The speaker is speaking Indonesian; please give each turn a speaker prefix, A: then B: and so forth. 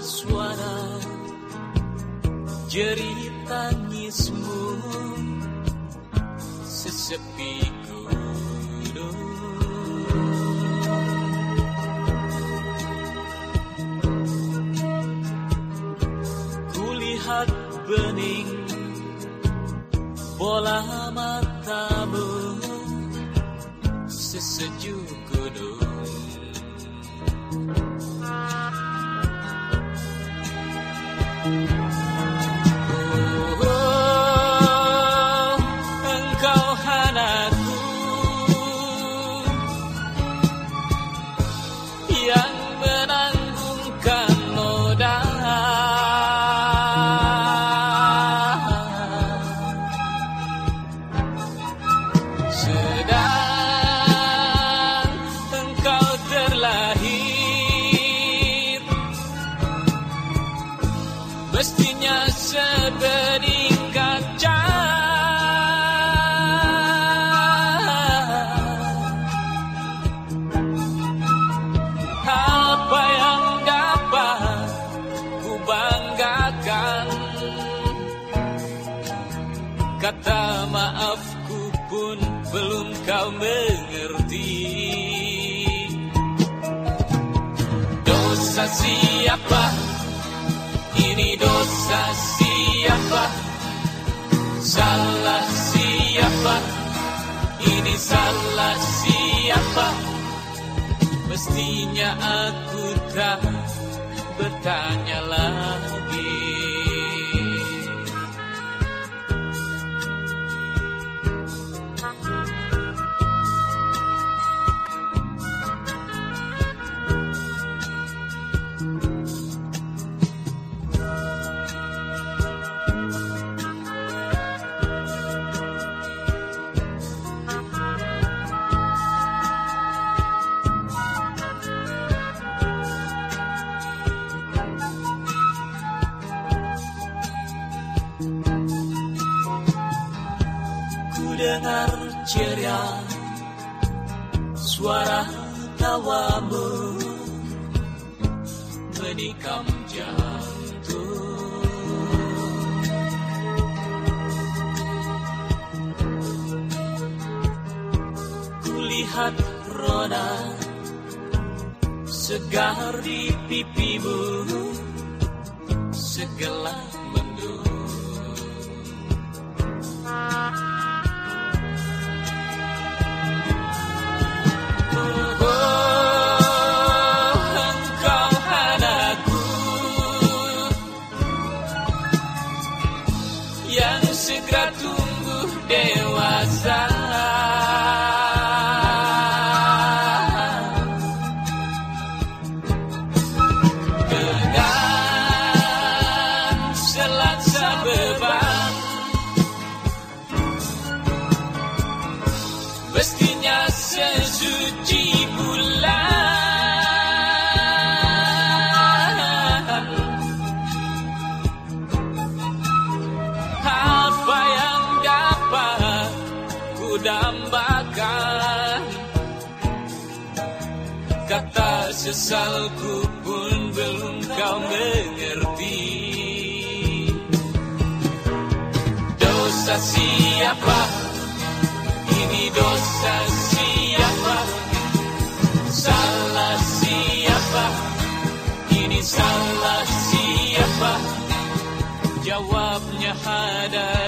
A: suara jerit tangismu. Sesepi gunung Kulihat bening bola matamu. Sesejuk gunung kata maafku pun belum kau mengerti. Dosa siapa? Ini dosa siapa? Salah siapa? Ini salah siapa? Mestinya aku tak bertanya Dengar ceria suara tawamu menikam jantung. Kulihat roda segar di pipimu segelap mendung. Dambakan. Kata sesalku pun belum kau mengerti. Dosa siapa? Ini dosa siapa? Salah siapa? Ini salah siapa? Jawabnya ada